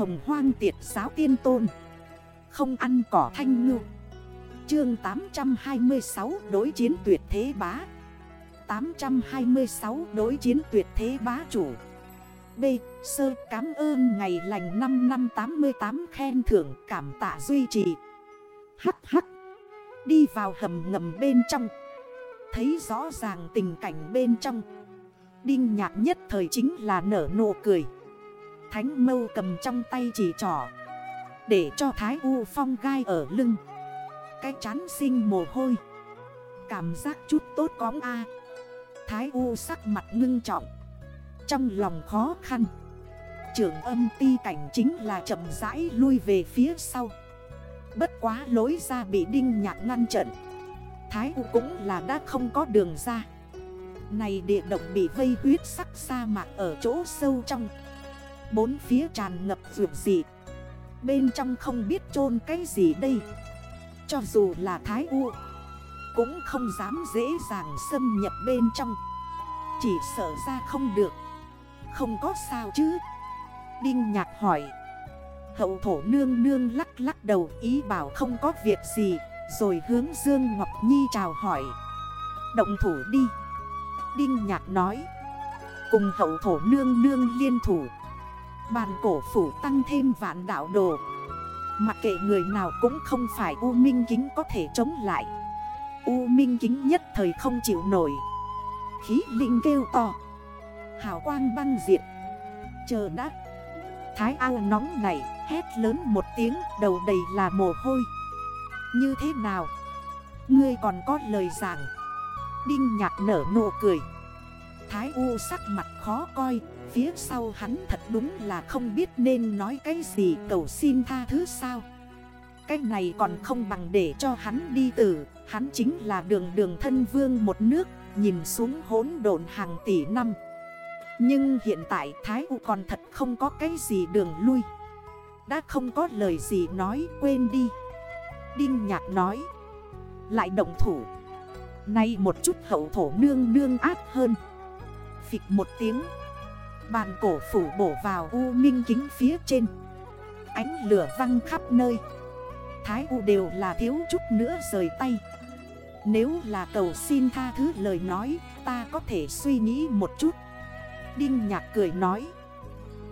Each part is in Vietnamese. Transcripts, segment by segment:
hồng hoang tiệt giáo tiên tôn. Không ăn cỏ thanh ngư. Chương 826 đối chiến tuyệt thế bá. 826 đối chiến tuyệt thế bá chủ. B. Sơ cảm ơn ngày lành 5 năm 88 khen thưởng cảm tạ duy trì. Hắc hắc. Đi vào hầm ngầm bên trong. Thấy rõ ràng tình cảnh bên trong. Đinh nhạc nhất thời chính là nở nụ cười. Thánh mâu cầm trong tay chỉ trỏ, Để cho Thái U Phong gai ở lưng. Cái chán sinh mồ hôi, Cảm giác chút tốt cóng a. Thái U sắc mặt ngưng trọng, Trong lòng khó khăn. Trưởng âm ti cảnh chính là chậm rãi lui về phía sau. Bất quá lối ra bị đinh nhạc ngăn trận Thái U cũng là đã không có đường ra. Này địa động bị vây huyết sắc sa mạc ở chỗ sâu trong. Bốn phía tràn ngập vượt dị Bên trong không biết chôn cái gì đây. Cho dù là Thái U, Cũng không dám dễ dàng xâm nhập bên trong. Chỉ sợ ra không được. Không có sao chứ. Đinh nhạc hỏi. Hậu thổ nương nương lắc lắc đầu ý bảo không có việc gì, Rồi hướng Dương Ngọc Nhi chào hỏi. Động thủ đi. Đinh nhạc nói. Cùng hậu thổ nương nương liên thủ. Bàn cổ phủ tăng thêm vạn đảo đồ. Mặc kệ người nào cũng không phải U Minh Kính có thể chống lại. U Minh Kính nhất thời không chịu nổi. Khí linh kêu to. Hào quang băng diệt. Chờ đã. Thái ao nóng này hét lớn một tiếng đầu đầy là mồ hôi. Như thế nào? Ngươi còn có lời giảng. Đinh nhạc nở nụ cười. Thái U sắc mặt khó coi. Phía sau hắn thật đúng là không biết nên nói cái gì, cầu xin tha thứ sao. Cái này còn không bằng để cho hắn đi tử, Hắn chính là đường đường thân vương một nước, Nhìn xuống hốn độn hàng tỷ năm. Nhưng hiện tại Thái U còn thật không có cái gì đường lui. Đã không có lời gì nói, quên đi. Đinh nhạc nói, Lại động thủ. Nay một chút hậu thổ nương nương ác hơn. Phịch một tiếng Bàn cổ phủ bổ vào U minh kính phía trên. Ánh lửa văng khắp nơi. Thái U đều là thiếu chút nữa rời tay. Nếu là cầu xin tha thứ lời nói, Ta có thể suy nghĩ một chút. Đinh nhạc cười nói.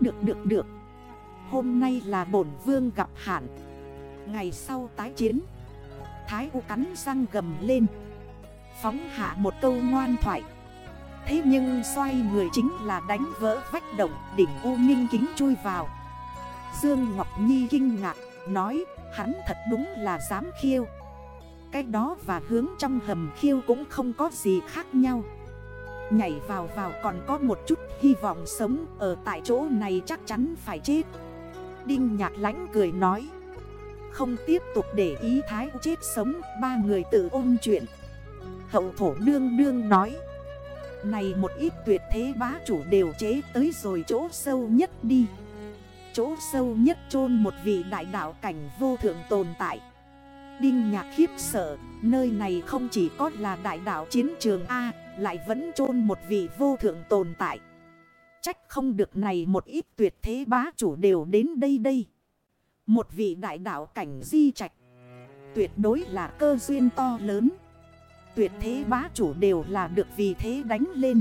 Được được được. Hôm nay là bổn vương gặp hạn. Ngày sau tái chiến, Thái U cắn răng gầm lên. Phóng hạ một câu ngoan thoại. Thế nhưng xoay người chính là đánh vỡ vách động, đỉnh U Minh Kính chui vào. Dương Ngọc Nhi kinh ngạc, nói, hắn thật đúng là dám khiêu. Cái đó và hướng trong hầm khiêu cũng không có gì khác nhau. Nhảy vào vào còn có một chút hy vọng sống Ở tại chỗ này chắc chắn phải chết. Đinh nhạc lãnh cười nói, Không tiếp tục để ý thái chết sống, Ba người tự ôn chuyện. Hậu thổ nương nương nói này một ít tuyệt thế bá chủ đều chế tới rồi chỗ sâu nhất đi. Chỗ sâu nhất chôn một vị đại đạo cảnh vô thượng tồn tại. Đinh nhạc khiếp sợ, Nơi này không chỉ có là đại đạo chiến trường A, Lại vẫn chôn một vị vô thượng tồn tại. Trách không được này một ít tuyệt thế bá chủ đều đến đây đây. Một vị đại đạo cảnh di trạch, Tuyệt đối là cơ duyên to lớn tuyệt thế bá chủ đều là được vì thế đánh lên.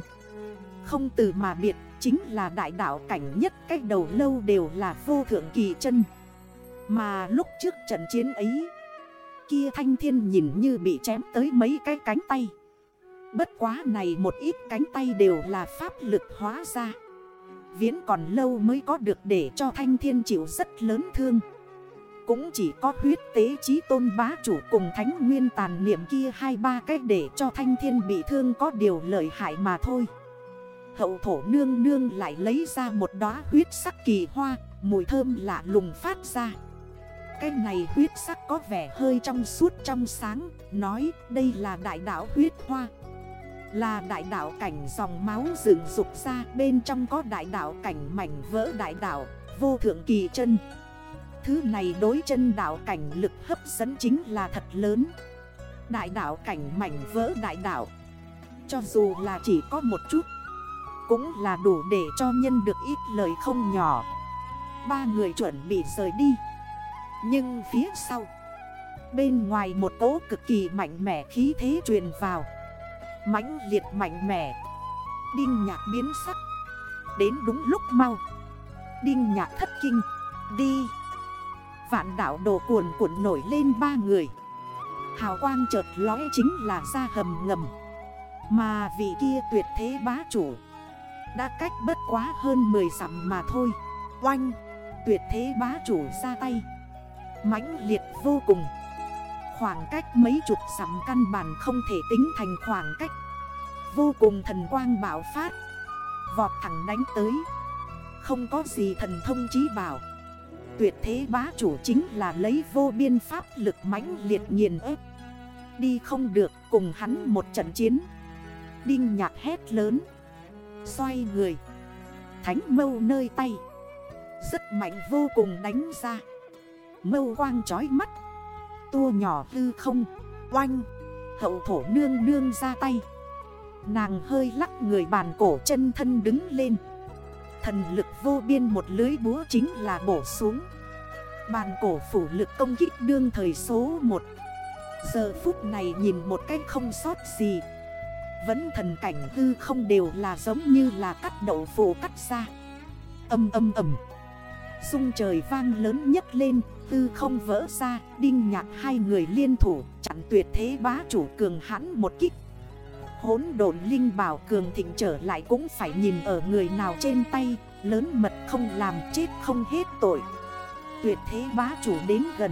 Không từ mà biệt, chính là đại đạo cảnh nhất cách đầu lâu đều là vô thượng kỳ chân. Mà lúc trước trận chiến ấy, Kia thanh thiên nhìn như bị chém tới mấy cái cánh tay. Bất quá này một ít cánh tay đều là pháp lực hóa ra. Viễn còn lâu mới có được để cho thanh thiên chịu rất lớn thương cũng chỉ có huyết tế trí tôn bá chủ cùng thánh nguyên tàn niệm kia hai ba cách để cho thanh thiên bị thương có điều lợi hại mà thôi. Hậu thổ nương nương lại lấy ra một đóa huyết sắc kỳ hoa, mùi thơm lạ lùng phát ra. Cái này huyết sắc có vẻ hơi trong suốt trong sáng, nói đây là đại đảo huyết hoa. Là đại đảo cảnh dòng máu dựng dục ra bên trong có đại đảo cảnh mảnh vỡ đại đảo, vô thượng kỳ chân. Thứ này đối chân đảo cảnh lực hấp dẫn chính là thật lớn. Đại đảo cảnh mảnh vỡ đại đảo Cho dù là chỉ có một chút, Cũng là đủ để cho nhân được ít lời không nhỏ. Ba người chuẩn bị rời đi. Nhưng phía sau, Bên ngoài một tố cực kỳ mạnh mẽ khí thế truyền vào. Mãnh liệt mạnh mẽ. Đinh nhạc biến sắc. Đến đúng lúc mau. Đinh nhạc thất kinh. Đi. Vạn đảo đồ cuồn cuộn nổi lên ba người. Hào quang chợt lóe chính là ra hầm ngầm. Mà vị kia tuyệt thế bá chủ Đã cách bất quá hơn 10 dặm mà thôi. Oanh, Tuyệt thế bá chủ ra tay. Mãnh liệt vô cùng. Khoảng cách mấy chục dặm căn bản không thể tính thành khoảng cách. Vô cùng thần quang bảo phát. Vọt thẳng đánh tới. Không có gì thần thông chí bảo. Tuyệt thế bá chủ chính là lấy vô biên pháp lực mãnh liệt nghiền ép. Đi không được, cùng hắn một trận chiến. Đinh nhạc hét lớn. Xoay người. Thánh mâu nơi tay. Rất mạnh vô cùng đánh ra. Mâu quang trói mắt. Tua nhỏ hư không. Oanh. Hậu thổ nương nương ra tay. Nàng hơi lắc người bàn cổ chân thân đứng lên. Thần lực vô biên một lưới búa chính là bổ xuống. Bàn cổ phủ lực công kích đương thời số 1 Giờ phút này nhìn một cách không sót gì. Vẫn thần cảnh hư không đều là giống như là cắt đậu phụ cắt ra. Âm âm âm Xung trời vang lớn nhất lên, Tư không vỡ ra, Đinh nhạc hai người liên thủ, Chặn tuyệt thế bá chủ cường hãn một kích. Hốn độn linh bảo cường thịnh trở lại cũng phải nhìn ở người nào trên tay, Lớn mật không làm chết không hết tội. Tuyệt thế bá chủ đến gần,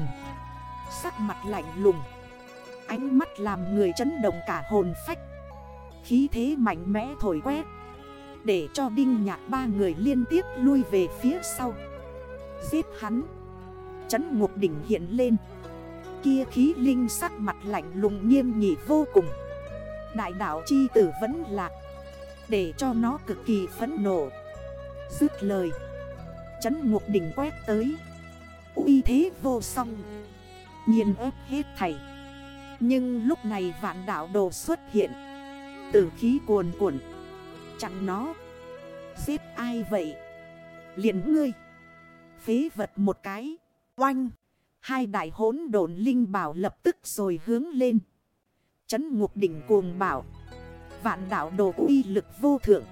Sắc mặt lạnh lùng, Ánh mắt làm người chấn động cả hồn phách. Khí thế mạnh mẽ thổi quét, Để cho đinh nhạc ba người liên tiếp lui về phía sau. Giết hắn, Chấn ngục đỉnh hiện lên. Kia khí linh sắc mặt lạnh lùng nghiêm nghị vô cùng. Đại đảo chi tử vẫn lạc, Để cho nó cực kỳ phấn nộ. Dứt lời, Chấn ngục đỉnh quét tới. Uy thế vô song Nhiên ép hết thảy. Nhưng lúc này vạn đảo đồ xuất hiện, Tử khí cuồn cuộn. Chẳng nó, Giết ai vậy? Liền ngươi, Phế vật một cái. Oanh, Hai đại hốn đồn linh bảo lập tức rồi hướng lên. Chấn ngục đỉnh cuồng bảo. Vạn đảo đồ uy lực vô thượng.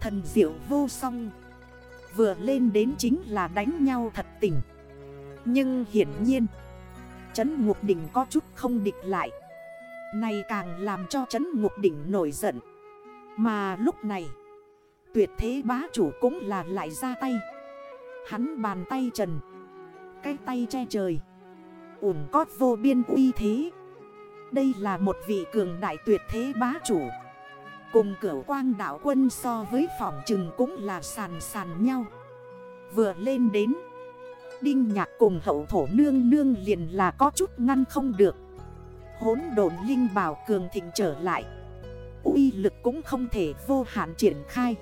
Thần diệu vô song. Vừa lên đến chính là đánh nhau thật tình. Nhưng hiển nhiên, Chấn ngục đỉnh có chút không địch lại. Này càng làm cho chấn ngục đỉnh nổi giận. Mà lúc này, Tuyệt thế bá chủ cũng là lại ra tay. Hắn bàn tay trần, Cái tay che trời. Ủng cót vô biên uy thế. Đây là một vị cường đại tuyệt thế bá chủ. Cùng cửu quang đảo quân so với phỏng trừng cũng là sàn sàn nhau. Vừa lên đến, Đinh nhạc cùng hậu thổ nương nương liền là có chút ngăn không được. Hốn đồn linh bảo cường thịnh trở lại. Uy lực cũng không thể vô hạn triển khai.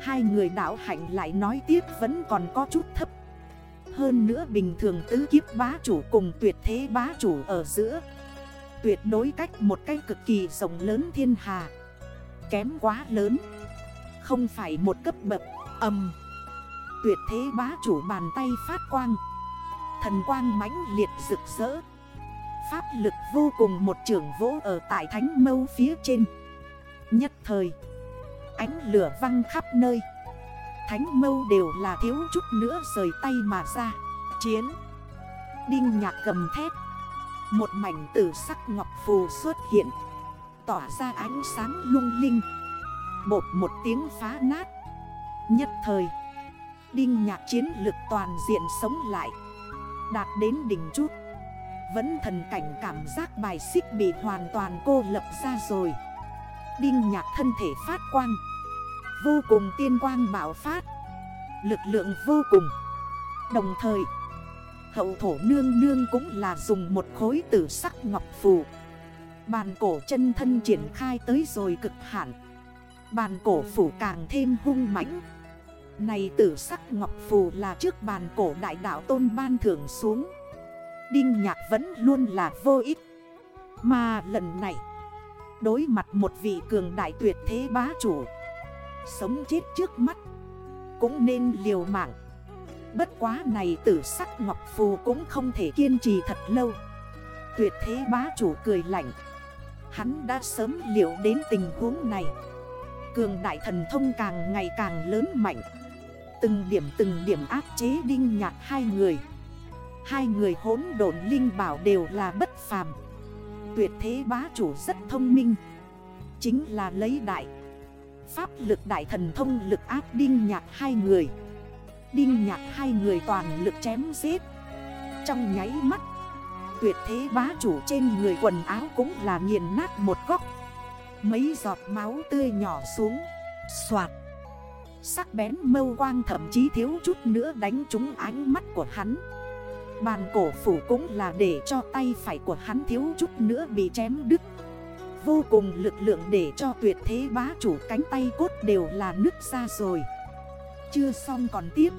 Hai người đảo hạnh lại nói tiếp vẫn còn có chút thấp. Hơn nữa bình thường tứ kiếp bá chủ cùng tuyệt thế bá chủ ở giữa Tuyệt đối cách một cách cực kỳ rộng lớn thiên hà. Kém quá lớn. Không phải một cấp bậc. Âm Tuyệt thế bá chủ bàn tay phát quang. Thần quang mãnh liệt rực rỡ. Pháp lực vô cùng một trường vỗ ở tại thánh mâu phía trên. Nhất thời, Ánh lửa văng khắp nơi. Thánh mâu đều là thiếu chút nữa rời tay mà ra. Chiến. Đinh nhạc cầm thép một mảnh tử sắc ngọc phù xuất hiện. Tỏa ra ánh sáng lung linh. Bột một tiếng phá nát. Nhất thời, Đinh nhạc chiến lực toàn diện sống lại. Đạt đến đỉnh chút. Vẫn thần cảnh cảm giác bài xích bị hoàn toàn cô lập ra rồi. Đinh nhạc thân thể phát quang. Vô cùng tiên quang bảo phát. Lực lượng vô cùng. Đồng thời Hậu thổ nương nương cũng là dùng một khối tử sắc ngọc phù. Bàn cổ chân thân triển khai tới rồi cực hạn. Bàn cổ phủ càng thêm hung mãnh. Này tử sắc ngọc phù là trước bàn cổ đại đạo tôn ban thưởng xuống. Đinh nhạc vẫn luôn là vô ích. Mà lần này, Đối mặt một vị cường đại tuyệt thế bá chủ, Sống chết trước mắt, Cũng nên liều mạng. Bất quá này tử sắc ngọc phù cũng không thể kiên trì thật lâu. Tuyệt thế bá chủ cười lạnh. Hắn đã sớm liệu đến tình huống này. Cường đại thần thông càng ngày càng lớn mạnh. Từng điểm từng điểm áp chế đinh nhạt hai người. Hai người hốn độn linh bảo đều là bất phàm. Tuyệt thế bá chủ rất thông minh. Chính là lấy đại, Pháp lực đại thần thông lực áp đinh nhạt hai người. Đinh nhạc hai người toàn lực chém giết. Trong nháy mắt, Tuyệt thế bá chủ trên người quần áo cũng là nghiền nát một góc. Mấy giọt máu tươi nhỏ xuống, Xoạt. Sắc bén mâu quang thậm chí thiếu chút nữa đánh trúng ánh mắt của hắn. Bàn cổ phủ cũng là để cho tay phải của hắn thiếu chút nữa bị chém đứt. Vô cùng lực lượng để cho tuyệt thế bá chủ cánh tay cốt đều là nứt ra rồi. Chưa xong còn tiếp.